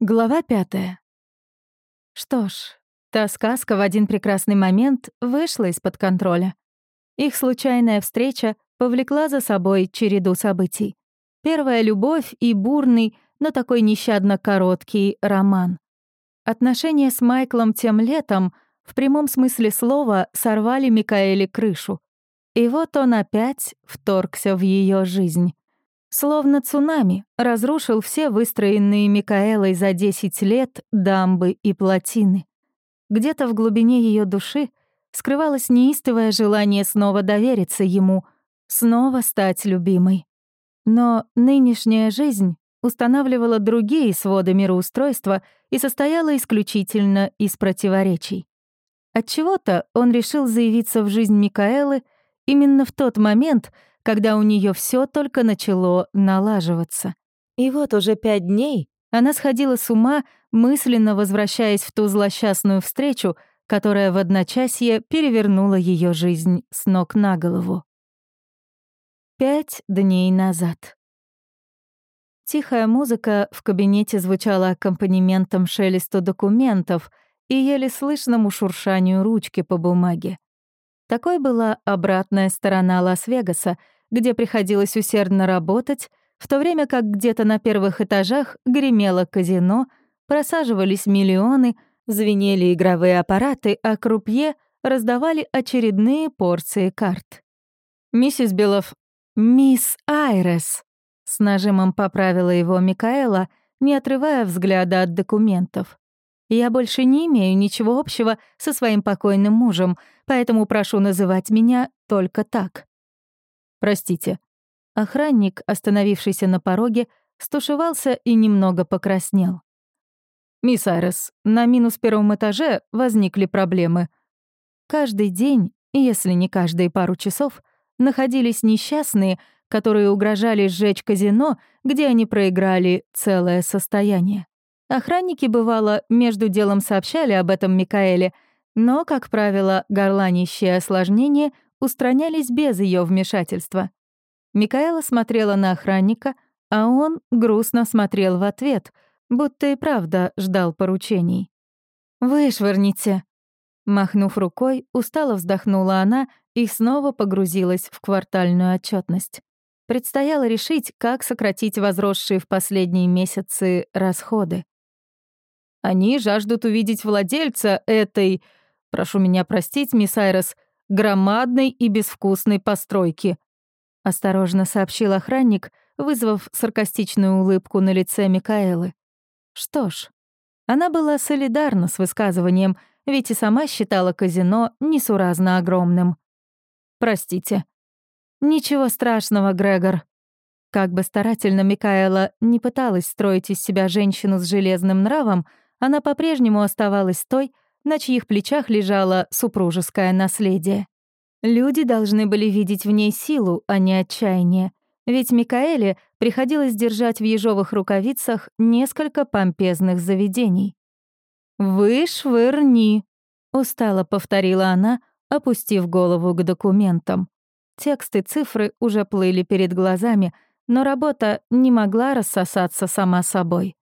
Глава пятая. Что ж, та сказка в один прекрасный момент вышла из-под контроля. Их случайная встреча повлекла за собой череду событий. Первая любовь и бурный, но такой нещадно короткий роман. Отношения с Майклом тем летом в прямом смысле слова сорвали Микаэле крышу. И вот он опять вторгся в ее жизнь. Словно цунами разрушил все выстроенные Микаэлой за 10 лет дамбы и плотины. Где-то в глубине ее души скрывалось неистовое желание снова довериться ему, снова стать любимой. Но нынешняя жизнь устанавливала другие своды мироустройства и состояла исключительно из противоречий. Отчего-то он решил заявиться в жизнь Микаэлы именно в тот момент, когда у нее все только начало налаживаться. И вот уже пять дней она сходила с ума, мысленно возвращаясь в ту злосчастную встречу, которая в одночасье перевернула ее жизнь с ног на голову. Пять дней назад. Тихая музыка в кабинете звучала аккомпанементом шелесту документов и еле слышному шуршанию ручки по бумаге. Такой была обратная сторона Лас-Вегаса — где приходилось усердно работать, в то время как где-то на первых этажах гремело казино, просаживались миллионы, звенели игровые аппараты, а крупье раздавали очередные порции карт. «Миссис Белов, мисс Айрес», — с нажимом поправила его Микаэла, не отрывая взгляда от документов. «Я больше не имею ничего общего со своим покойным мужем, поэтому прошу называть меня только так». «Простите». Охранник, остановившийся на пороге, стушевался и немного покраснел. «Мисс Айрес, на минус первом этаже возникли проблемы. Каждый день, если не каждые пару часов, находились несчастные, которые угрожали сжечь казино, где они проиграли целое состояние. Охранники, бывало, между делом сообщали об этом Микаэле, но, как правило, горланищие осложнения устранялись без ее вмешательства. Микаэла смотрела на охранника, а он грустно смотрел в ответ, будто и правда ждал поручений. «Вышвырните!» Махнув рукой, устало вздохнула она и снова погрузилась в квартальную отчетность. Предстояло решить, как сократить возросшие в последние месяцы расходы. «Они жаждут увидеть владельца этой... Прошу меня простить, мисс Айрес, громадной и безвкусной постройки», — осторожно сообщил охранник, вызвав саркастичную улыбку на лице Микаэлы. Что ж, она была солидарна с высказыванием, ведь и сама считала казино несуразно огромным. «Простите». «Ничего страшного, Грегор». Как бы старательно Микаэла не пыталась строить из себя женщину с железным нравом, она по-прежнему оставалась той, на чьих плечах лежало супружеское наследие. Люди должны были видеть в ней силу, а не отчаяние, ведь Микаэле приходилось держать в ежовых рукавицах несколько помпезных заведений. «Вы швырни», — устало повторила она, опустив голову к документам. Тексты цифры уже плыли перед глазами, но работа не могла рассосаться сама собой.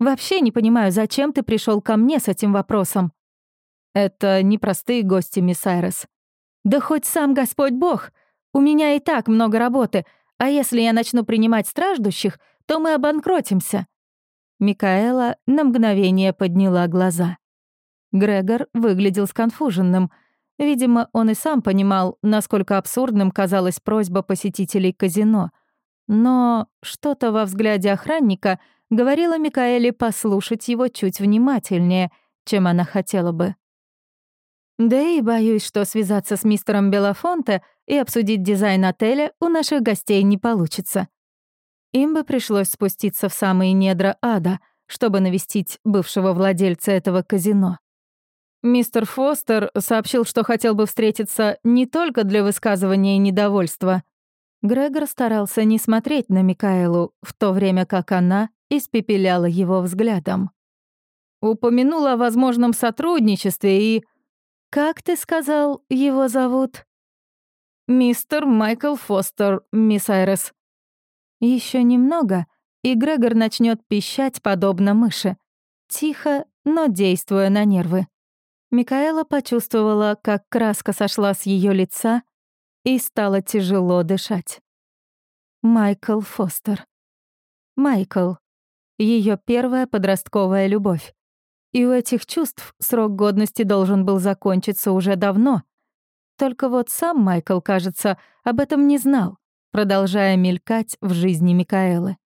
«Вообще не понимаю, зачем ты пришел ко мне с этим вопросом?» Это непростые гости, мисс Айрес. Да хоть сам Господь Бог. У меня и так много работы, а если я начну принимать страждущих, то мы обанкротимся». Микаэла на мгновение подняла глаза. Грегор выглядел сконфуженным. Видимо, он и сам понимал, насколько абсурдным казалась просьба посетителей казино. Но что-то во взгляде охранника говорило Микаэле послушать его чуть внимательнее, чем она хотела бы. Да и боюсь, что связаться с мистером Белофонте и обсудить дизайн отеля у наших гостей не получится. Им бы пришлось спуститься в самые недра ада, чтобы навестить бывшего владельца этого казино. Мистер Фостер сообщил, что хотел бы встретиться не только для высказывания недовольства. Грегор старался не смотреть на Микаэлу, в то время как она испепеляла его взглядом. Упомянул о возможном сотрудничестве и «Как ты сказал, его зовут?» «Мистер Майкл Фостер, мисс Айрес». Еще немного, и Грегор начнет пищать, подобно мыши. тихо, но действуя на нервы. Микаэла почувствовала, как краска сошла с ее лица и стало тяжело дышать. Майкл Фостер. Майкл. Ее первая подростковая любовь. И у этих чувств срок годности должен был закончиться уже давно. Только вот сам Майкл, кажется, об этом не знал, продолжая мелькать в жизни Микаэлы.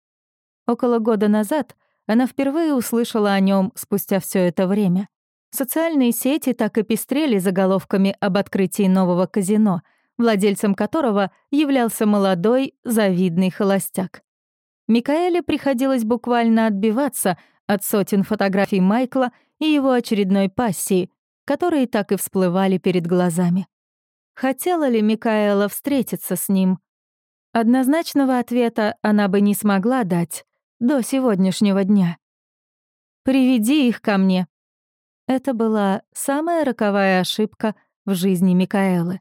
Около года назад она впервые услышала о нем спустя все это время. Социальные сети так и пестрели заголовками об открытии нового казино, владельцем которого являлся молодой, завидный холостяк. Микаэле приходилось буквально отбиваться от сотен фотографий Майкла и его очередной пассии, которые так и всплывали перед глазами. Хотела ли Микаэла встретиться с ним? Однозначного ответа она бы не смогла дать до сегодняшнего дня. «Приведи их ко мне», это была самая роковая ошибка в жизни Микаэлы.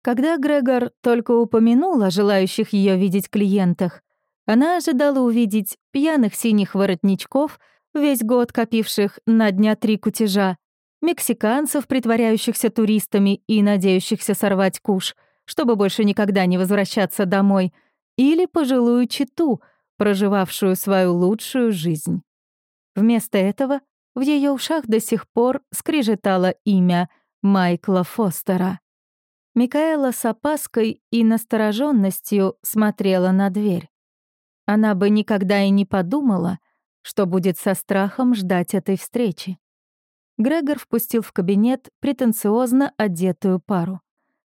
Когда Грегор только упомянул о желающих ее видеть клиентах, она ожидала увидеть пьяных синих воротничков, весь год копивших на дня три кутежа, мексиканцев, притворяющихся туристами и надеющихся сорвать куш, чтобы больше никогда не возвращаться домой, или пожилую читу, проживавшую свою лучшую жизнь. Вместо этого в ее ушах до сих пор скрежетало имя Майкла Фостера. Микаэла с опаской и настороженностью смотрела на дверь. Она бы никогда и не подумала, что будет со страхом ждать этой встречи. Грегор впустил в кабинет претенциозно одетую пару.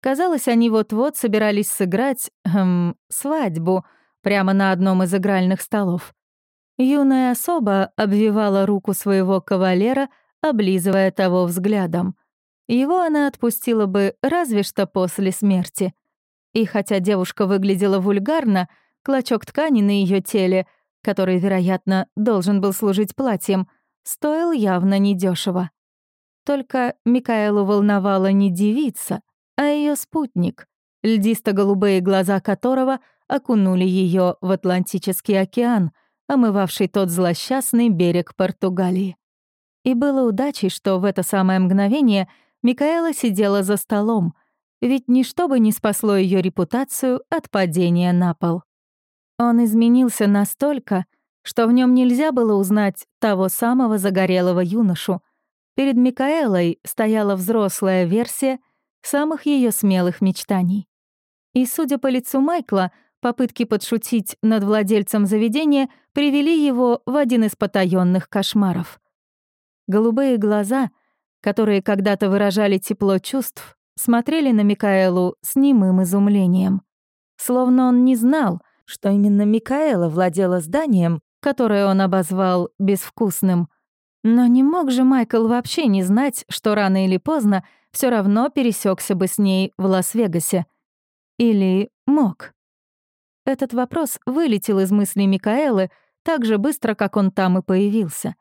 Казалось, они вот-вот собирались сыграть эм, свадьбу прямо на одном из игральных столов. Юная особа обвивала руку своего кавалера, облизывая того взглядом. Его она отпустила бы разве что после смерти. И хотя девушка выглядела вульгарно, клочок ткани на ее теле, который, вероятно, должен был служить платьем, стоил явно недешево. Только Микаэлу волновала не девица, а ее спутник, льдисто-голубые глаза которого окунули ее в Атлантический океан — омывавший тот злосчастный берег Португалии. И было удачей, что в это самое мгновение Микаэла сидела за столом, ведь ничто бы не спасло ее репутацию от падения на пол. Он изменился настолько, что в нем нельзя было узнать того самого загорелого юношу. Перед Микаэлой стояла взрослая версия самых ее смелых мечтаний. И, судя по лицу Майкла, Попытки подшутить над владельцем заведения привели его в один из потаённых кошмаров. Голубые глаза, которые когда-то выражали тепло чувств, смотрели на Микаэлу с немым изумлением. Словно он не знал, что именно Микаэла владела зданием, которое он обозвал безвкусным. Но не мог же Майкл вообще не знать, что рано или поздно все равно пересекся бы с ней в Лас-Вегасе. Или мог? Этот вопрос вылетел из мыслей Микаэлы так же быстро, как он там и появился.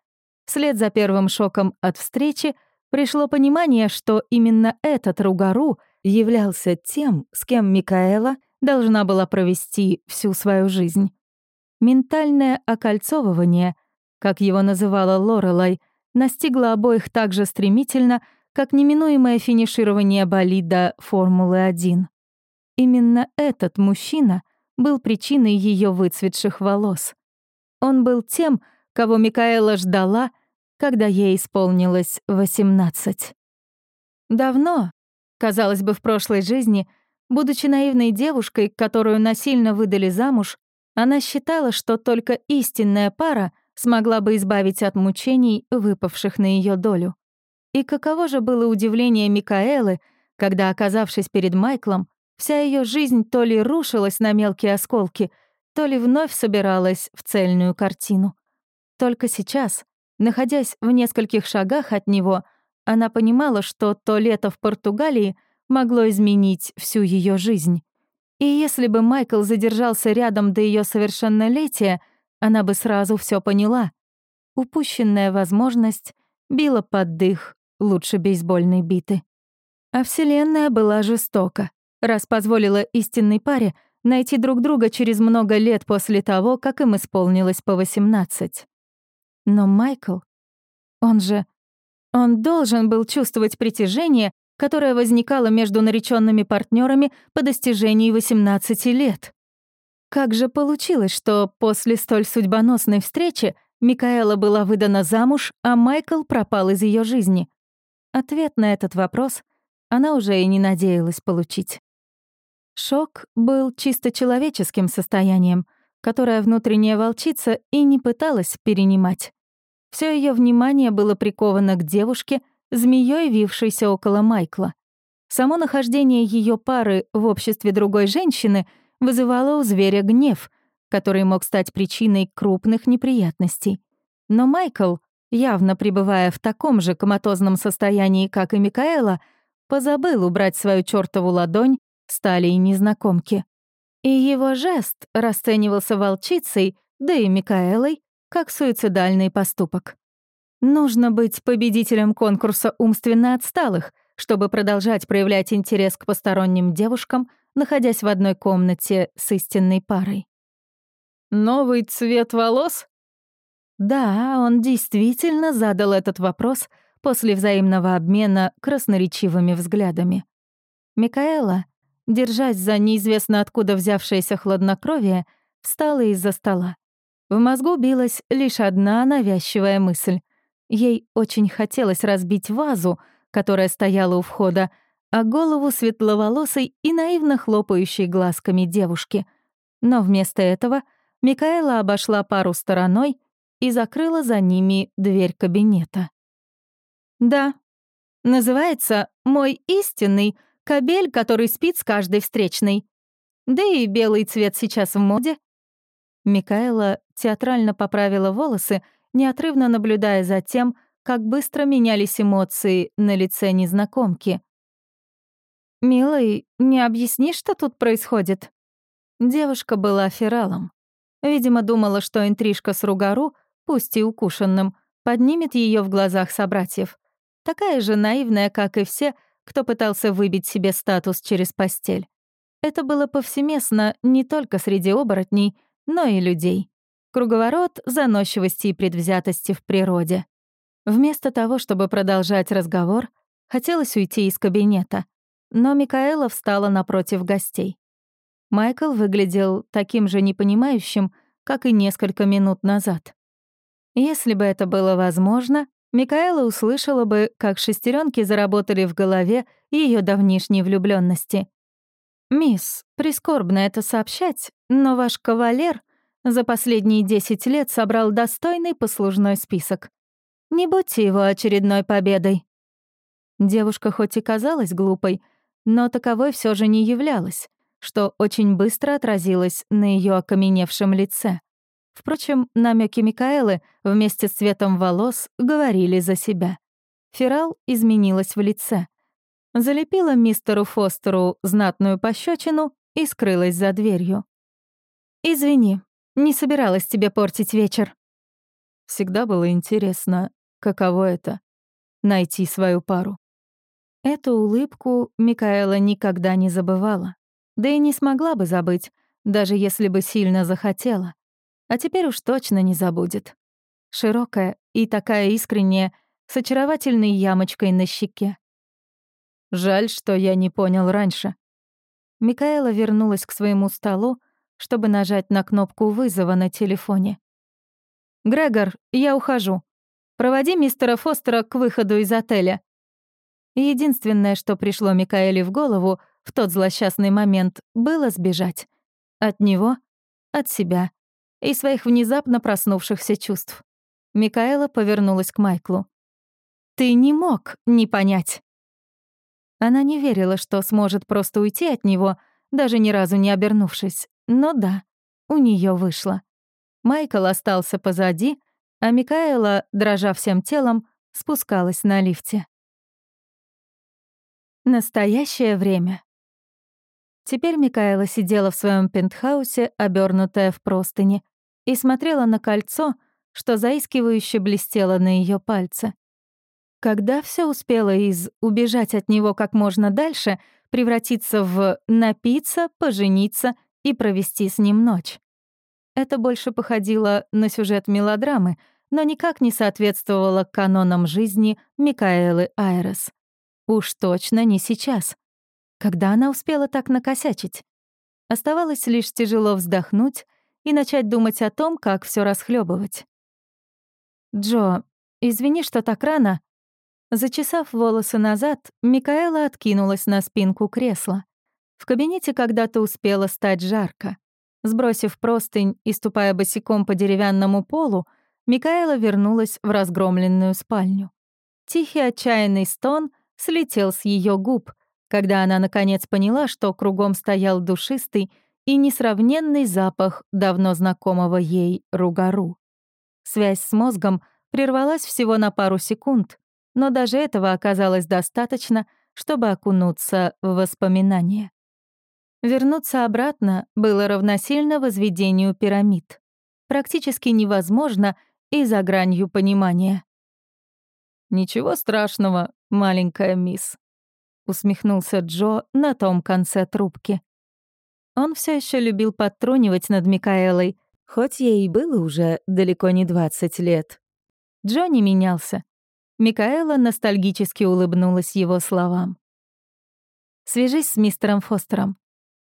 Вслед за первым шоком от встречи пришло понимание, что именно этот Ругару являлся тем, с кем Микаэла должна была провести всю свою жизнь. Ментальное окольцовывание, как его называла Лорелай, настигло обоих так же стремительно, как неминуемое финиширование болида Формулы-1. Именно этот мужчина — был причиной ее выцветших волос. Он был тем, кого Микаэла ждала, когда ей исполнилось 18. Давно, казалось бы, в прошлой жизни, будучи наивной девушкой, которую насильно выдали замуж, она считала, что только истинная пара смогла бы избавить от мучений, выпавших на ее долю. И каково же было удивление Микаэлы, когда, оказавшись перед Майклом, Вся ее жизнь то ли рушилась на мелкие осколки, то ли вновь собиралась в цельную картину. Только сейчас, находясь в нескольких шагах от него, она понимала, что то лето в Португалии могло изменить всю ее жизнь. И если бы Майкл задержался рядом до ее совершеннолетия, она бы сразу все поняла. Упущенная возможность била под дых лучше бейсбольной биты. А Вселенная была жестока раз позволила истинной паре найти друг друга через много лет после того, как им исполнилось по 18. Но Майкл Он же... Он должен был чувствовать притяжение, которое возникало между нареченными партнерами по достижении 18 лет. Как же получилось, что после столь судьбоносной встречи Микаэла была выдана замуж, а Майкл пропал из ее жизни? Ответ на этот вопрос она уже и не надеялась получить. Шок был чисто человеческим состоянием, которое внутренняя волчица и не пыталась перенимать. Все ее внимание было приковано к девушке, змеей вившейся около Майкла. Само нахождение ее пары в обществе другой женщины вызывало у зверя гнев, который мог стать причиной крупных неприятностей. Но Майкл, явно пребывая в таком же коматозном состоянии, как и Микаэла, позабыл убрать свою чёртову ладонь с талии незнакомки. И его жест расценивался волчицей, да и Микаэлой, как суицидальный поступок. Нужно быть победителем конкурса умственно отсталых, чтобы продолжать проявлять интерес к посторонним девушкам, находясь в одной комнате с истинной парой. «Новый цвет волос?» Да, он действительно задал этот вопрос — после взаимного обмена красноречивыми взглядами. Микаэла, держась за неизвестно откуда взявшееся хладнокровие, встала из-за стола. В мозгу билась лишь одна навязчивая мысль. Ей очень хотелось разбить вазу, которая стояла у входа, а голову светловолосой и наивно хлопающей глазками девушки. Но вместо этого Микаэла обошла пару стороной и закрыла за ними дверь кабинета. «Да. Называется «Мой истинный» кабель, который спит с каждой встречной. Да и белый цвет сейчас в моде». Микаэла театрально поправила волосы, неотрывно наблюдая за тем, как быстро менялись эмоции на лице незнакомки. «Милый, не объясни, что тут происходит?» Девушка была фералом. Видимо, думала, что интрижка с Ругару, пусть и укушенным, поднимет ее в глазах собратьев такая же наивная, как и все, кто пытался выбить себе статус через постель. Это было повсеместно не только среди оборотней, но и людей. Круговорот заносчивости и предвзятости в природе. Вместо того, чтобы продолжать разговор, хотелось уйти из кабинета, но Микаэла встала напротив гостей. Майкл выглядел таким же непонимающим, как и несколько минут назад. Если бы это было возможно, Микаэла услышала бы, как шестеренки заработали в голове ее давнишней влюбленности. «Мисс, прискорбно это сообщать, но ваш кавалер за последние десять лет собрал достойный послужной список. Не будьте его очередной победой». Девушка хоть и казалась глупой, но таковой все же не являлась, что очень быстро отразилось на ее окаменевшем лице. Впрочем, намеки Микаэлы вместе с цветом волос говорили за себя. Ферал изменилась в лице. Залепила мистеру Фостеру знатную пощечину и скрылась за дверью. «Извини, не собиралась тебе портить вечер». Всегда было интересно, каково это — найти свою пару. Эту улыбку Микаэла никогда не забывала. Да и не смогла бы забыть, даже если бы сильно захотела. А теперь уж точно не забудет. Широкая и такая искренняя, с очаровательной ямочкой на щеке. Жаль, что я не понял раньше. Микаэла вернулась к своему столу, чтобы нажать на кнопку вызова на телефоне. «Грегор, я ухожу. Проводи мистера Фостера к выходу из отеля». Единственное, что пришло Микаэле в голову в тот злосчастный момент, было сбежать. От него, от себя и своих внезапно проснувшихся чувств. Микаэла повернулась к Майклу. «Ты не мог не понять». Она не верила, что сможет просто уйти от него, даже ни разу не обернувшись. Но да, у нее вышло. Майкл остался позади, а Микаэла, дрожа всем телом, спускалась на лифте. Настоящее время. Теперь Микаэла сидела в своем пентхаусе, обернутая в простыни, и смотрела на кольцо, что заискивающе блестело на ее пальце. Когда все успело из «убежать от него как можно дальше» превратиться в «напиться, пожениться и провести с ним ночь». Это больше походило на сюжет мелодрамы, но никак не соответствовала канонам жизни Микаэлы Айрес. Уж точно не сейчас. Когда она успела так накосячить? Оставалось лишь тяжело вздохнуть и начать думать о том, как все расхлебывать. «Джо, извини, что так рано». Зачесав волосы назад, Микаэла откинулась на спинку кресла. В кабинете когда-то успело стать жарко. Сбросив простынь и ступая босиком по деревянному полу, Микаэла вернулась в разгромленную спальню. Тихий отчаянный стон слетел с ее губ, когда она наконец поняла, что кругом стоял душистый и несравненный запах давно знакомого ей ругару. Связь с мозгом прервалась всего на пару секунд, но даже этого оказалось достаточно, чтобы окунуться в воспоминания. Вернуться обратно было равносильно возведению пирамид. Практически невозможно и за гранью понимания. «Ничего страшного, маленькая мисс», — усмехнулся Джо на том конце трубки. Он все еще любил подтрунивать над Микаэлой, хоть ей было уже далеко не 20 лет. Джо не менялся. Микаэла ностальгически улыбнулась его словам. «Свяжись с мистером Фостером.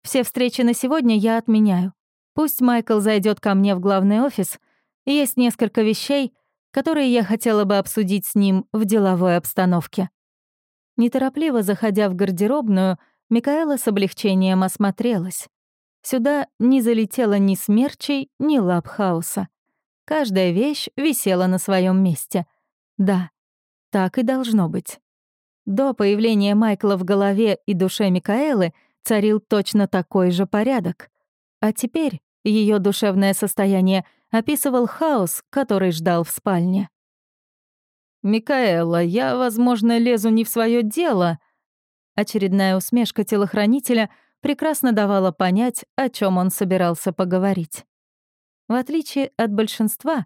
Все встречи на сегодня я отменяю. Пусть Майкл зайдет ко мне в главный офис. Есть несколько вещей, которые я хотела бы обсудить с ним в деловой обстановке». Неторопливо заходя в гардеробную, Микаэла с облегчением осмотрелась. Сюда не залетела ни смерчей, ни лап хаоса. Каждая вещь висела на своем месте. Да, так и должно быть. До появления Майкла в голове и душе Микаэлы царил точно такой же порядок. А теперь ее душевное состояние описывал хаос, который ждал в спальне. «Микаэла, я, возможно, лезу не в свое дело», Очередная усмешка телохранителя прекрасно давала понять, о чем он собирался поговорить. В отличие от большинства,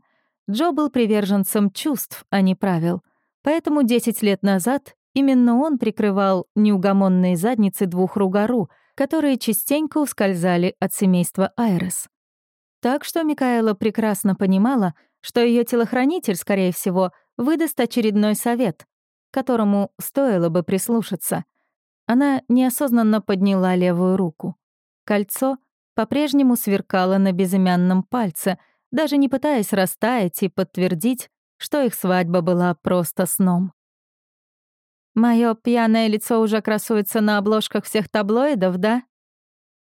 Джо был приверженцем чувств, а не правил, поэтому 10 лет назад именно он прикрывал неугомонные задницы двух ругару, которые частенько ускользали от семейства Айрес. Так что Микаэла прекрасно понимала, что ее телохранитель, скорее всего, выдаст очередной совет, которому стоило бы прислушаться. Она неосознанно подняла левую руку. Кольцо по-прежнему сверкало на безымянном пальце, даже не пытаясь растаять и подтвердить, что их свадьба была просто сном. Мое пьяное лицо уже красуется на обложках всех таблоидов, да?»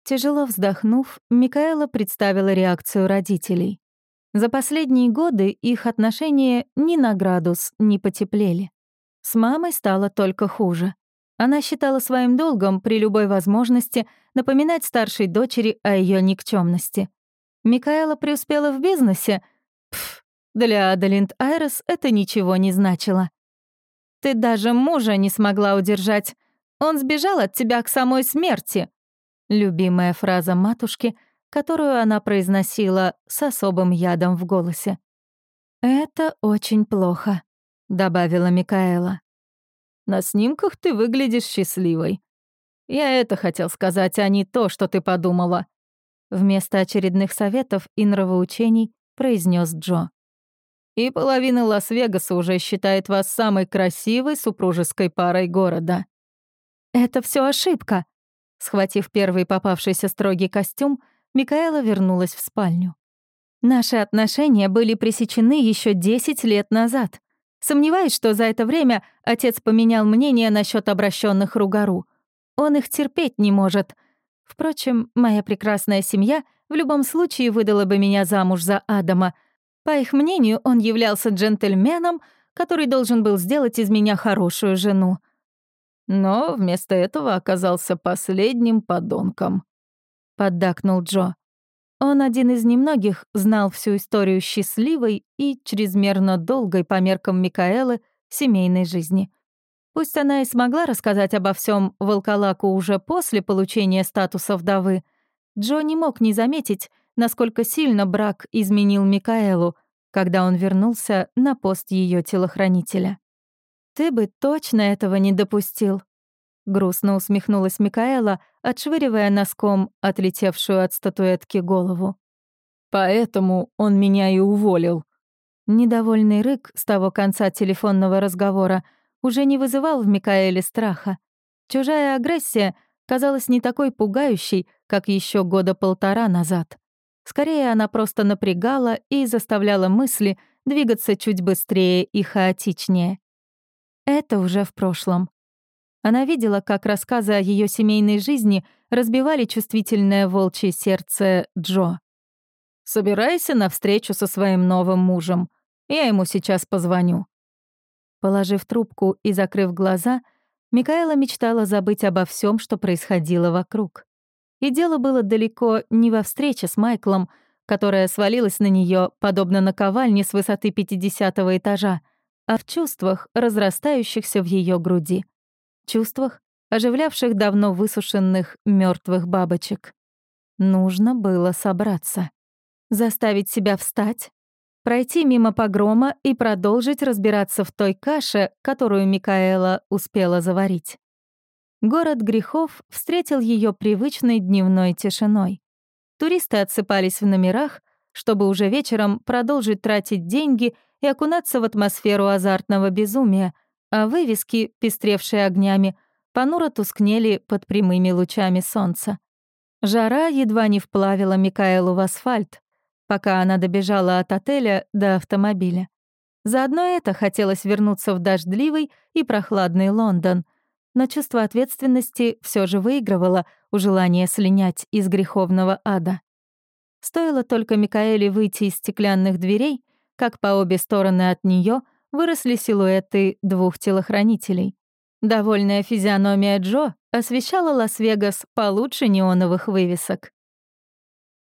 Тяжело вздохнув, Микаэла представила реакцию родителей. За последние годы их отношения ни на градус не потеплели. С мамой стало только хуже. Она считала своим долгом при любой возможности напоминать старшей дочери о ее никчемности. Микаэла преуспела в бизнесе. Пф, для Адалинд Айрес это ничего не значило. «Ты даже мужа не смогла удержать. Он сбежал от тебя к самой смерти», любимая фраза матушки, которую она произносила с особым ядом в голосе. «Это очень плохо», — добавила Микаэла. На снимках ты выглядишь счастливой. Я это хотел сказать, а не то, что ты подумала. Вместо очередных советов и нравоучений произнес Джо. И половина Лас-Вегаса уже считает вас самой красивой супружеской парой города. Это все ошибка. Схватив первый попавшийся строгий костюм, Микаэла вернулась в спальню. Наши отношения были пресечены еще 10 лет назад. Сомневаюсь, что за это время отец поменял мнение насчет обращенных Ругару. Он их терпеть не может. Впрочем, моя прекрасная семья в любом случае выдала бы меня замуж за Адама. По их мнению, он являлся джентльменом, который должен был сделать из меня хорошую жену. Но вместо этого оказался последним подонком. Поддакнул Джо. Он один из немногих знал всю историю счастливой и чрезмерно долгой по меркам Микаэлы семейной жизни. Пусть она и смогла рассказать обо всем волколаку уже после получения статуса вдовы, Джо не мог не заметить, насколько сильно брак изменил Микаэлу, когда он вернулся на пост ее телохранителя. «Ты бы точно этого не допустил», Грустно усмехнулась Микаэла, отшвыривая носком отлетевшую от статуэтки голову. «Поэтому он меня и уволил». Недовольный рык с того конца телефонного разговора уже не вызывал в Микаэле страха. Чужая агрессия казалась не такой пугающей, как еще года полтора назад. Скорее, она просто напрягала и заставляла мысли двигаться чуть быстрее и хаотичнее. Это уже в прошлом. Она видела, как рассказы о ее семейной жизни разбивали чувствительное волчье сердце Джо. «Собирайся на встречу со своим новым мужем. Я ему сейчас позвоню». Положив трубку и закрыв глаза, Микаэла мечтала забыть обо всем, что происходило вокруг. И дело было далеко не во встрече с Майклом, которая свалилась на нее, подобно наковальне с высоты 50 этажа, а в чувствах, разрастающихся в ее груди. Чувствах, оживлявших давно высушенных мертвых бабочек. Нужно было собраться. Заставить себя встать, пройти мимо погрома и продолжить разбираться в той каше, которую Микаэла успела заварить. Город грехов встретил ее привычной дневной тишиной. Туристы отсыпались в номерах, чтобы уже вечером продолжить тратить деньги и окунаться в атмосферу азартного безумия, а вывески, пестревшие огнями, понуро тускнели под прямыми лучами солнца. Жара едва не вплавила Микаэлу в асфальт, пока она добежала от отеля до автомобиля. Заодно это хотелось вернуться в дождливый и прохладный Лондон — но чувство ответственности все же выигрывало у желания слинять из греховного ада. Стоило только Микаэле выйти из стеклянных дверей, как по обе стороны от нее выросли силуэты двух телохранителей. Довольная физиономия Джо освещала Лас-Вегас получше неоновых вывесок.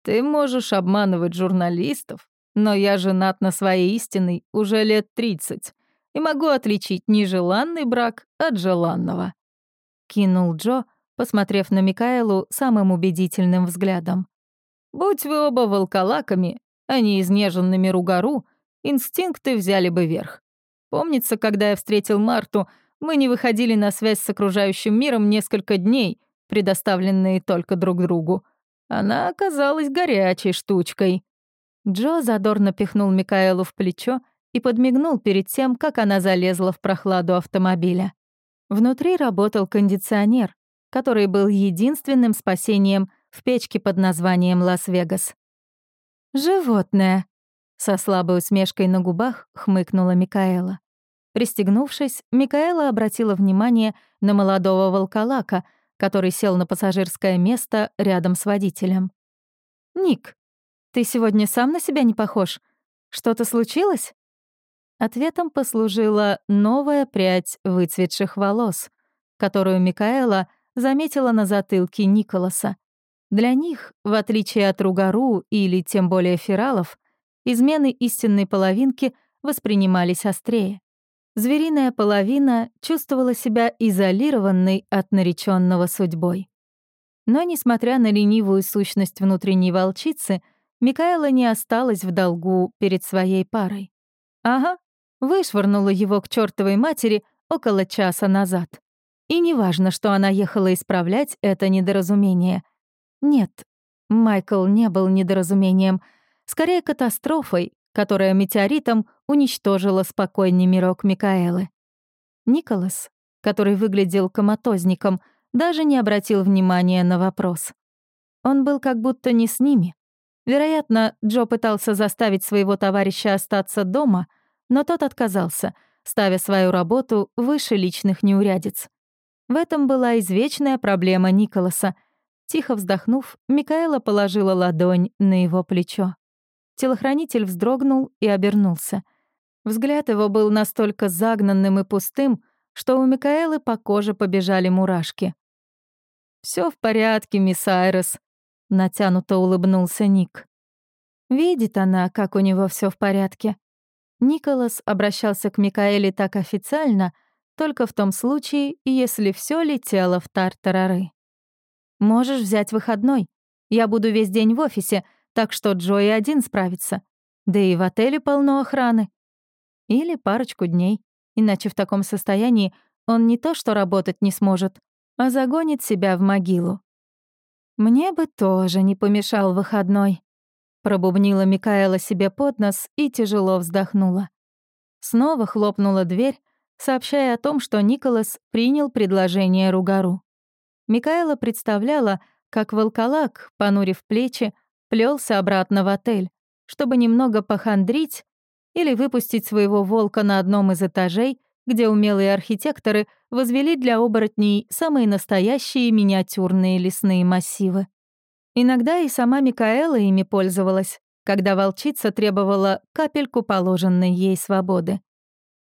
«Ты можешь обманывать журналистов, но я женат на своей истиной уже лет 30 и могу отличить нежеланный брак от желанного», — кинул Джо, посмотрев на Микаэлу самым убедительным взглядом. «Будь вы оба волколаками, а не изнеженными ругару, инстинкты взяли бы верх. Помнится, когда я встретил Марту, мы не выходили на связь с окружающим миром несколько дней, предоставленные только друг другу. Она оказалась горячей штучкой». Джо задорно пихнул Микаэлу в плечо и подмигнул перед тем, как она залезла в прохладу автомобиля. Внутри работал кондиционер, который был единственным спасением в печке под названием Лас-Вегас. «Животное», — со слабой усмешкой на губах хмыкнула Микаэла. Пристегнувшись, Микаэла обратила внимание на молодого волколака, который сел на пассажирское место рядом с водителем. «Ник, ты сегодня сам на себя не похож? Что-то случилось?» Ответом послужила новая прядь выцветших волос, которую Микаэла заметила на затылке Николаса. Для них, в отличие от Ругару или тем более Фералов, измены истинной половинки воспринимались острее. Звериная половина чувствовала себя изолированной от нареченного судьбой. Но, несмотря на ленивую сущность внутренней волчицы, Микаэла не осталась в долгу перед своей парой. Ага, вышвырнула его к чертовой матери около часа назад. И неважно, что она ехала исправлять это недоразумение. Нет, Майкл не был недоразумением, скорее катастрофой, которая метеоритом уничтожила спокойный мирок Микаэлы. Николас, который выглядел коматозником, даже не обратил внимания на вопрос. Он был как будто не с ними. Вероятно, Джо пытался заставить своего товарища остаться дома — но тот отказался, ставя свою работу выше личных неурядиц. В этом была извечная проблема Николаса. Тихо вздохнув, Микаэла положила ладонь на его плечо. Телохранитель вздрогнул и обернулся. Взгляд его был настолько загнанным и пустым, что у Микаэлы по коже побежали мурашки. Все в порядке, мисс Айрес», — натянуто улыбнулся Ник. Видит она, как у него все в порядке. Николас обращался к Микаэле так официально только в том случае, если все летело в тартарары. «Можешь взять выходной. Я буду весь день в офисе, так что Джои один справится. Да и в отеле полно охраны. Или парочку дней, иначе в таком состоянии он не то что работать не сможет, а загонит себя в могилу. Мне бы тоже не помешал выходной. Пробубнила Микаэла себе под нос и тяжело вздохнула. Снова хлопнула дверь, сообщая о том, что Николас принял предложение Ругару. Микаэла представляла, как волколак, понурив плечи, плелся обратно в отель, чтобы немного похандрить или выпустить своего волка на одном из этажей, где умелые архитекторы возвели для оборотней самые настоящие миниатюрные лесные массивы. Иногда и сама Микаэла ими пользовалась, когда волчица требовала капельку положенной ей свободы.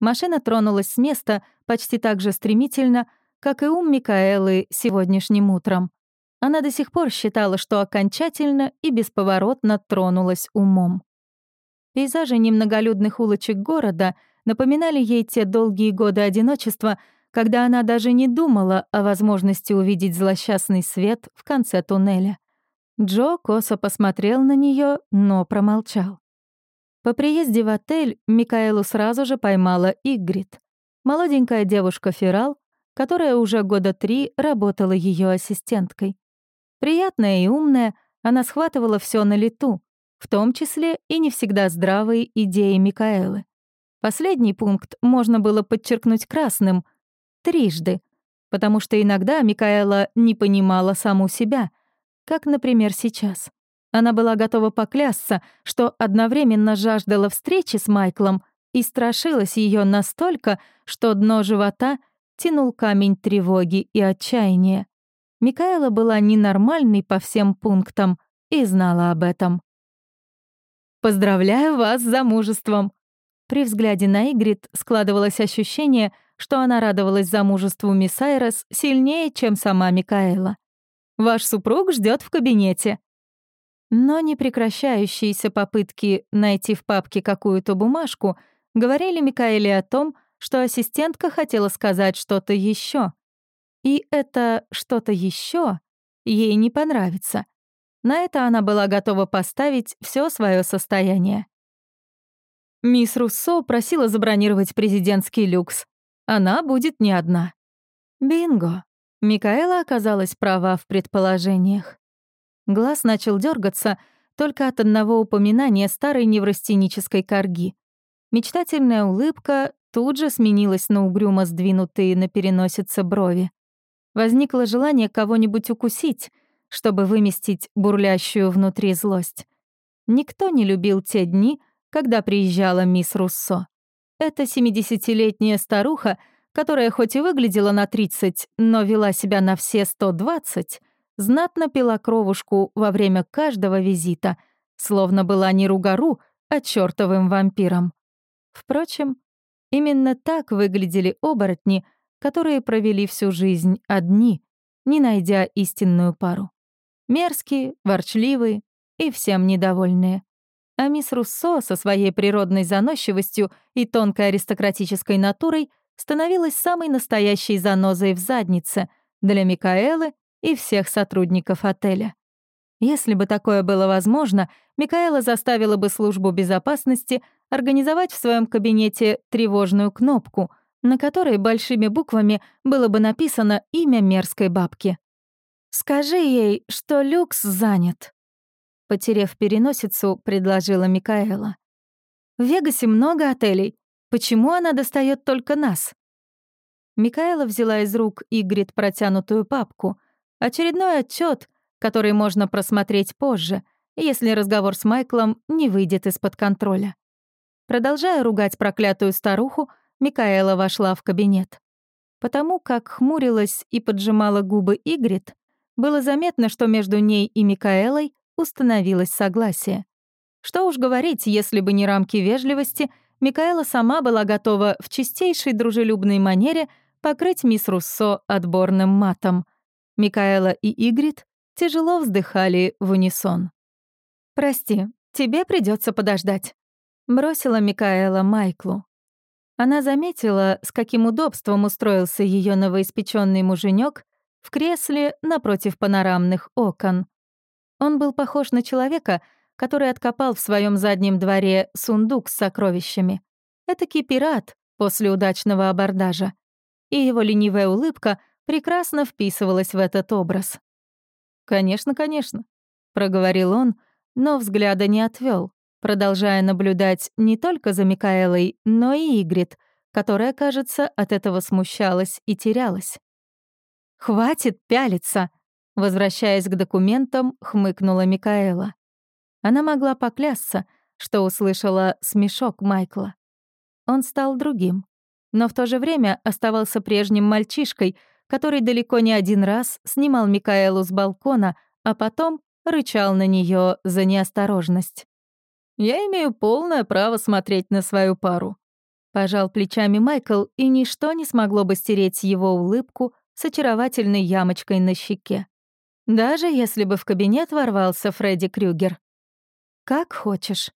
Машина тронулась с места почти так же стремительно, как и ум Микаэлы сегодняшним утром. Она до сих пор считала, что окончательно и бесповоротно тронулась умом. Пейзажи немноголюдных улочек города напоминали ей те долгие годы одиночества, когда она даже не думала о возможности увидеть злосчастный свет в конце туннеля. Джо косо посмотрел на нее, но промолчал. По приезде в отель Микаэлу сразу же поймала Игрит, молоденькая девушка-ферал, которая уже года три работала ее ассистенткой. Приятная и умная, она схватывала все на лету, в том числе и не всегда здравые идеи Микаэлы. Последний пункт можно было подчеркнуть красным — трижды, потому что иногда Микаэла не понимала саму себя — как, например, сейчас. Она была готова поклясться, что одновременно жаждала встречи с Майклом и страшилась ее настолько, что дно живота тянул камень тревоги и отчаяния. Микаэла была ненормальной по всем пунктам и знала об этом. «Поздравляю вас с замужеством!» При взгляде на Игрит складывалось ощущение, что она радовалась замужеству мисс Айрес сильнее, чем сама Микаэла. Ваш супруг ждет в кабинете». Но непрекращающиеся попытки найти в папке какую-то бумажку говорили Микаэле о том, что ассистентка хотела сказать что-то еще. И это что-то еще ей не понравится. На это она была готова поставить все свое состояние. Мисс Руссо просила забронировать президентский люкс. Она будет не одна. Бинго. Микаэла оказалась права в предположениях. Глаз начал дергаться только от одного упоминания старой неврастенической корги. Мечтательная улыбка тут же сменилась на угрюмо сдвинутые на переносице брови. Возникло желание кого-нибудь укусить, чтобы выместить бурлящую внутри злость. Никто не любил те дни, когда приезжала мисс Руссо. Эта 70-летняя старуха — которая хоть и выглядела на 30, но вела себя на все 120, знатно пила кровушку во время каждого визита, словно была не ругару, а чертовым вампиром. Впрочем, именно так выглядели оборотни, которые провели всю жизнь одни, не найдя истинную пару. Мерзкие, ворчливые и всем недовольные. А мисс Руссо со своей природной заносчивостью и тонкой аристократической натурой становилась самой настоящей занозой в заднице для Микаэлы и всех сотрудников отеля. Если бы такое было возможно, Микаэла заставила бы службу безопасности организовать в своем кабинете тревожную кнопку, на которой большими буквами было бы написано имя мерзкой бабки. «Скажи ей, что люкс занят», — потерев переносицу, предложила Микаэла. «В Вегасе много отелей. Почему она достает только нас? Микаэла взяла из рук Игрит протянутую папку. Очередной отчет, который можно просмотреть позже, если разговор с Майклом не выйдет из-под контроля. Продолжая ругать проклятую старуху, Микаэла вошла в кабинет. Потому как хмурилась и поджимала губы Игрит, было заметно, что между ней и Микаэлой установилось согласие. Что уж говорить, если бы не рамки вежливости — Микаэла сама была готова в чистейшей дружелюбной манере покрыть мисс Руссо отборным матом. Микаэла и Игрит тяжело вздыхали в унисон. «Прости, тебе придется подождать», — бросила Микаэла Майклу. Она заметила, с каким удобством устроился ее новоиспеченный муженек в кресле напротив панорамных окон. Он был похож на человека, который откопал в своем заднем дворе сундук с сокровищами. Этакий пират после удачного абордажа. И его ленивая улыбка прекрасно вписывалась в этот образ. «Конечно, конечно», — проговорил он, но взгляда не отвел, продолжая наблюдать не только за Микаэлой, но и Игрит, которая, кажется, от этого смущалась и терялась. «Хватит пялиться!» Возвращаясь к документам, хмыкнула Микаэла. Она могла поклясться, что услышала смешок Майкла. Он стал другим, но в то же время оставался прежним мальчишкой, который далеко не один раз снимал Микаэлу с балкона, а потом рычал на нее за неосторожность. «Я имею полное право смотреть на свою пару», — пожал плечами Майкл, и ничто не смогло бы стереть его улыбку с очаровательной ямочкой на щеке. Даже если бы в кабинет ворвался Фредди Крюгер. «Как хочешь».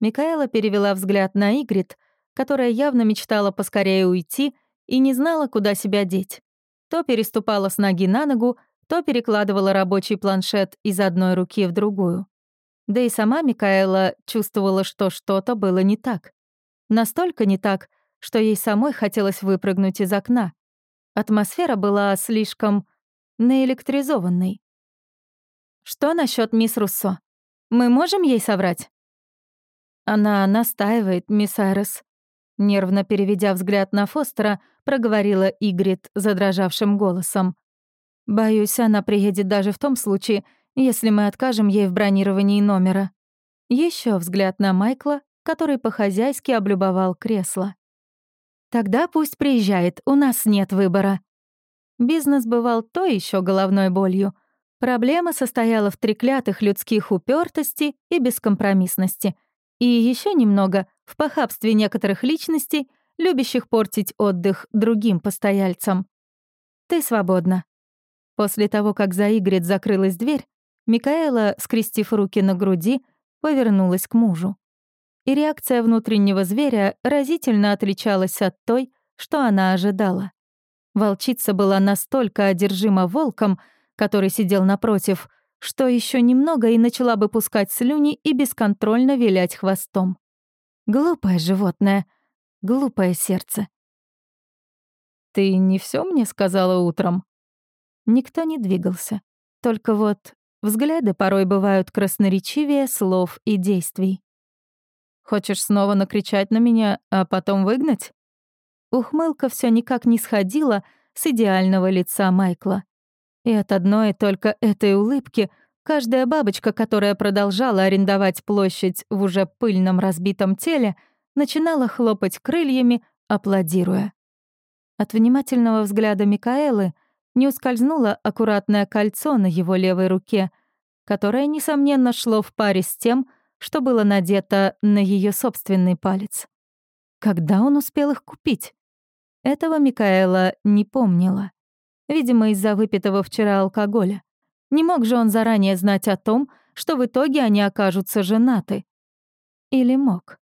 Микаэла перевела взгляд на Игрит, которая явно мечтала поскорее уйти и не знала, куда себя деть. То переступала с ноги на ногу, то перекладывала рабочий планшет из одной руки в другую. Да и сама Микаэла чувствовала, что что-то было не так. Настолько не так, что ей самой хотелось выпрыгнуть из окна. Атмосфера была слишком наэлектризованной. «Что насчет мисс Руссо? Мы можем ей соврать?» Она настаивает, мисс Айрес. Нервно переведя взгляд на Фостера, проговорила Игрит задрожавшим голосом. Боюсь, она приедет даже в том случае, если мы откажем ей в бронировании номера. Еще взгляд на Майкла, который по-хозяйски облюбовал кресло. Тогда пусть приезжает, у нас нет выбора. Бизнес бывал то еще головной болью. Проблема состояла в треклятых людских упертости и бескомпромиссности. И еще немного в похабстве некоторых личностей, любящих портить отдых другим постояльцам. Ты свободна. После того, как за Игрит закрылась дверь, Микаэла, скрестив руки на груди, повернулась к мужу. И реакция внутреннего зверя разительно отличалась от той, что она ожидала. Волчица была настолько одержима волком, который сидел напротив, что еще немного и начала бы пускать слюни и бесконтрольно вилять хвостом. Глупое животное, глупое сердце. «Ты не все мне сказала утром?» Никто не двигался. Только вот взгляды порой бывают красноречивее слов и действий. «Хочешь снова накричать на меня, а потом выгнать?» Ухмылка все никак не сходила с идеального лица Майкла. И от одной только этой улыбки каждая бабочка, которая продолжала арендовать площадь в уже пыльном разбитом теле, начинала хлопать крыльями, аплодируя. От внимательного взгляда Микаэлы — не ускользнуло аккуратное кольцо на его левой руке, которое, несомненно, шло в паре с тем, что было надето на ее собственный палец. Когда он успел их купить? Этого Микаэла не помнила. Видимо, из-за выпитого вчера алкоголя. Не мог же он заранее знать о том, что в итоге они окажутся женаты. Или мог?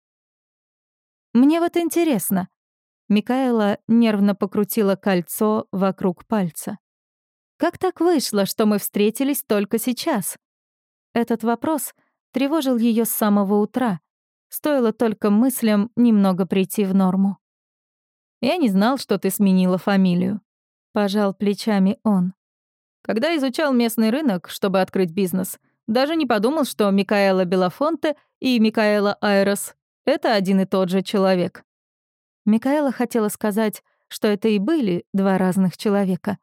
Мне вот интересно, Микаэла нервно покрутила кольцо вокруг пальца. «Как так вышло, что мы встретились только сейчас?» Этот вопрос тревожил ее с самого утра. Стоило только мыслям немного прийти в норму. «Я не знал, что ты сменила фамилию», — пожал плечами он. «Когда изучал местный рынок, чтобы открыть бизнес, даже не подумал, что Микаэла Белофонте и Микаэла Айрос — это один и тот же человек. Микаэла хотела сказать, что это и были два разных человека.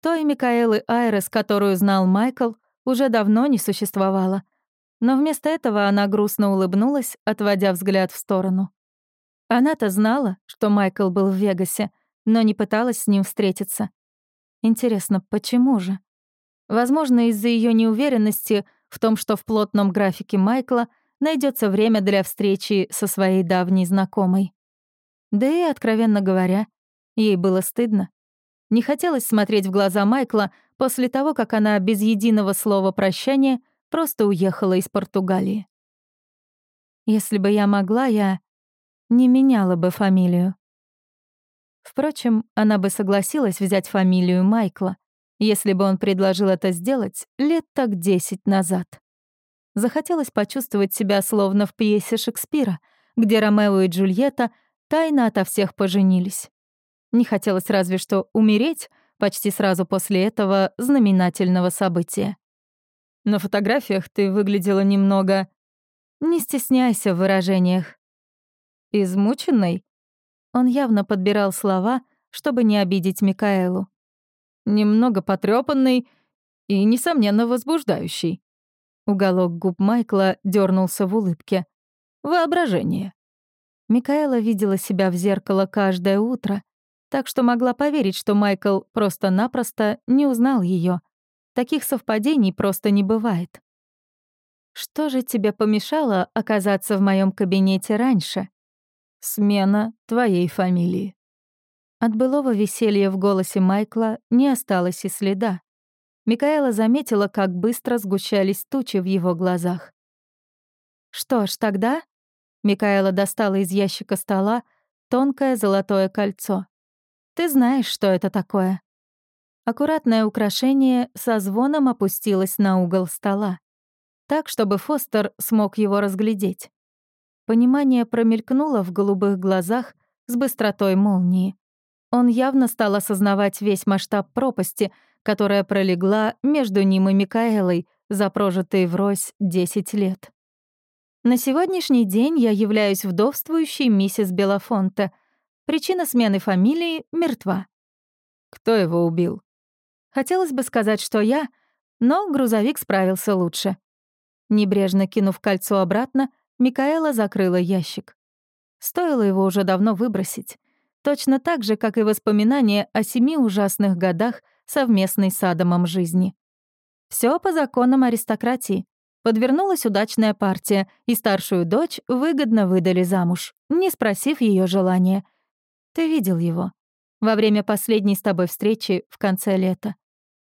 Той Микаэлы Айрес, которую знал Майкл, уже давно не существовало. Но вместо этого она грустно улыбнулась, отводя взгляд в сторону. Она-то знала, что Майкл был в Вегасе, но не пыталась с ним встретиться. Интересно, почему же? Возможно, из-за ее неуверенности в том, что в плотном графике Майкла найдется время для встречи со своей давней знакомой. Да и, откровенно говоря, ей было стыдно. Не хотелось смотреть в глаза Майкла после того, как она без единого слова прощания просто уехала из Португалии. Если бы я могла, я не меняла бы фамилию. Впрочем, она бы согласилась взять фамилию Майкла, если бы он предложил это сделать лет так десять назад. Захотелось почувствовать себя словно в пьесе Шекспира, где Ромео и Джульетта тайно ото всех поженились. Не хотелось разве что умереть почти сразу после этого знаменательного события. На фотографиях ты выглядела немного... Не стесняйся в выражениях. Измученной? Он явно подбирал слова, чтобы не обидеть Микаэлу. Немного потрёпанный и, несомненно, возбуждающий. Уголок губ Майкла дернулся в улыбке. Воображение. Микаэла видела себя в зеркало каждое утро, так что могла поверить, что Майкл просто-напросто не узнал ее. Таких совпадений просто не бывает. «Что же тебе помешало оказаться в моем кабинете раньше?» «Смена твоей фамилии». От былого веселья в голосе Майкла не осталось и следа. Микаэла заметила, как быстро сгущались тучи в его глазах. «Что ж, тогда...» Микаэла достала из ящика стола тонкое золотое кольцо. «Ты знаешь, что это такое?» Аккуратное украшение со звоном опустилось на угол стола, так, чтобы Фостер смог его разглядеть. Понимание промелькнуло в голубых глазах с быстротой молнии. Он явно стал осознавать весь масштаб пропасти — которая пролегла между ним и Микаэлой за прожитые врозь 10 лет. На сегодняшний день я являюсь вдовствующей миссис Белофонте. Причина смены фамилии — мертва. Кто его убил? Хотелось бы сказать, что я, но грузовик справился лучше. Небрежно кинув кольцо обратно, Микаэла закрыла ящик. Стоило его уже давно выбросить. Точно так же, как и воспоминания о семи ужасных годах совместной с Адамом жизни. Все по законам аристократии. Подвернулась удачная партия, и старшую дочь выгодно выдали замуж, не спросив ее желания. Ты видел его. Во время последней с тобой встречи в конце лета.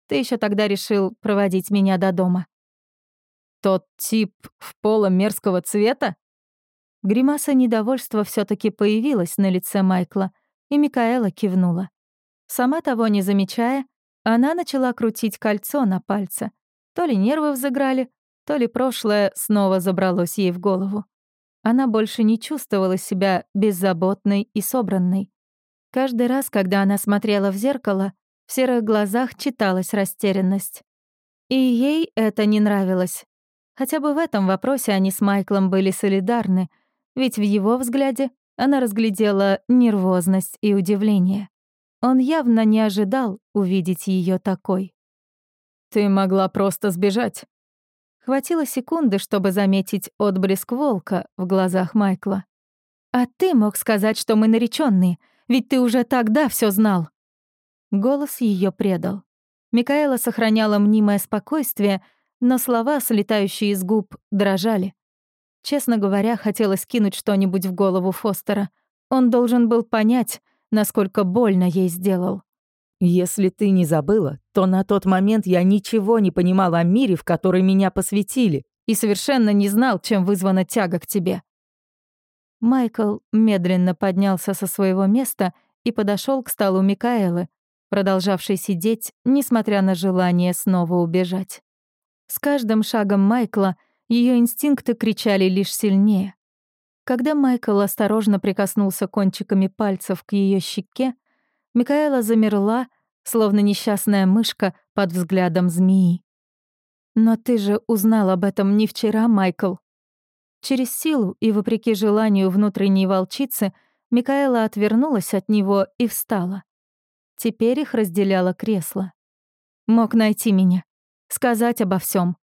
Ты еще тогда решил проводить меня до дома. Тот тип в поло мерзкого цвета? Гримаса недовольства все таки появилась на лице Майкла, и Микаэла кивнула. Сама того не замечая, она начала крутить кольцо на пальце. То ли нервы взыграли, то ли прошлое снова забралось ей в голову. Она больше не чувствовала себя беззаботной и собранной. Каждый раз, когда она смотрела в зеркало, в серых глазах читалась растерянность. И ей это не нравилось. Хотя бы в этом вопросе они с Майклом были солидарны, ведь в его взгляде она разглядела нервозность и удивление. Он явно не ожидал увидеть ее такой. «Ты могла просто сбежать». Хватило секунды, чтобы заметить отблеск волка в глазах Майкла. «А ты мог сказать, что мы нареченные, ведь ты уже тогда все знал». Голос ее предал. Микаэла сохраняла мнимое спокойствие, но слова, слетающие из губ, дрожали. Честно говоря, хотелось кинуть что-нибудь в голову Фостера. Он должен был понять, насколько больно ей сделал. «Если ты не забыла, то на тот момент я ничего не понимал о мире, в который меня посвятили, и совершенно не знал, чем вызвана тяга к тебе». Майкл медленно поднялся со своего места и подошел к столу Микаэлы, продолжавшей сидеть, несмотря на желание снова убежать. С каждым шагом Майкла ее инстинкты кричали лишь сильнее. Когда Майкл осторожно прикоснулся кончиками пальцев к ее щеке, Микаэла замерла, словно несчастная мышка под взглядом змеи. «Но ты же узнал об этом не вчера, Майкл». Через силу и вопреки желанию внутренней волчицы Микаэла отвернулась от него и встала. Теперь их разделяло кресло. Мог найти меня, сказать обо всем.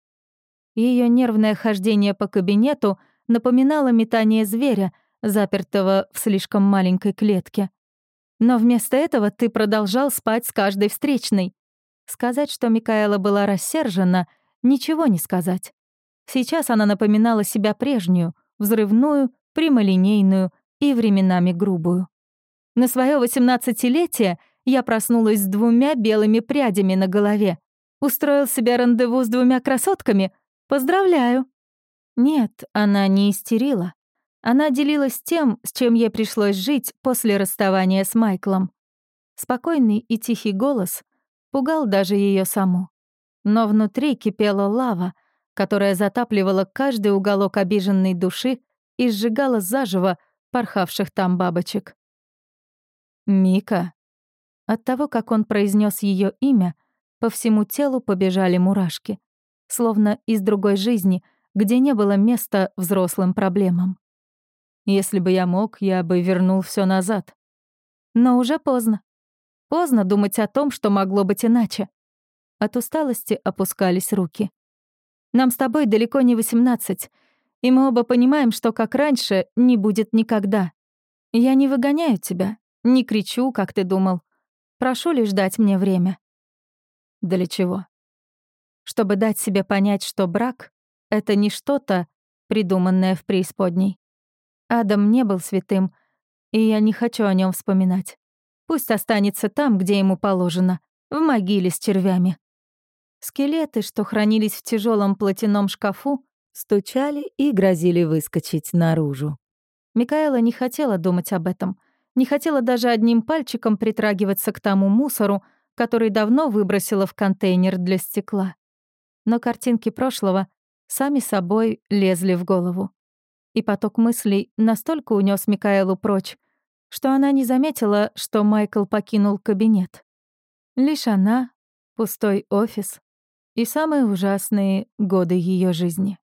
Ее нервное хождение по кабинету — напоминало метание зверя, запертого в слишком маленькой клетке. Но вместо этого ты продолжал спать с каждой встречной. Сказать, что Микаэла была рассержена, ничего не сказать. Сейчас она напоминала себя прежнюю, взрывную, прямолинейную и временами грубую. На свое восемнадцатилетие я проснулась с двумя белыми прядями на голове. Устроил себе рандеву с двумя красотками? Поздравляю. Нет, она не истерила. Она делилась тем, с чем ей пришлось жить после расставания с Майклом. Спокойный и тихий голос пугал даже ее саму. Но внутри кипела лава, которая затапливала каждый уголок обиженной души и сжигала заживо порхавших там бабочек. «Мика». От того, как он произнес ее имя, по всему телу побежали мурашки. словно из другой жизни, где не было места взрослым проблемам. Если бы я мог, я бы вернул все назад. Но уже поздно. Поздно думать о том, что могло быть иначе. От усталости опускались руки. Нам с тобой далеко не 18, и мы оба понимаем, что как раньше не будет никогда. Я не выгоняю тебя, не кричу, как ты думал. Прошу лишь дать мне время. Для чего? Чтобы дать себе понять, что брак — это не что-то, придуманное в преисподней. Адам не был святым, и я не хочу о нем вспоминать. Пусть останется там, где ему положено, в могиле с червями. Скелеты, что хранились в тяжелом платяном шкафу, стучали и грозили выскочить наружу. Микаэла не хотела думать об этом, не хотела даже одним пальчиком притрагиваться к тому мусору, который давно выбросила в контейнер для стекла. Но картинки прошлого сами собой лезли в голову. И поток мыслей настолько унес Микаэлу прочь, что она не заметила, что Майкл покинул кабинет. Лишь она, пустой офис и самые ужасные годы ее жизни.